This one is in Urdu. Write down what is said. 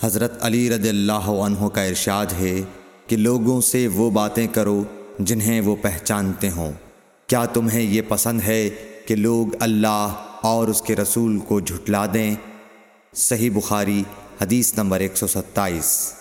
حضرت علی رضی اللہ عنہ کا ارشاد ہے کہ لوگوں سے وہ باتیں کرو جنہیں وہ پہچانتے ہوں۔ کیا تمہیں یہ پسند ہے کہ لوگ اللہ اور اس کے رسول کو جھٹلا دیں؟ صحیح بخاری، حدیث نمبر 127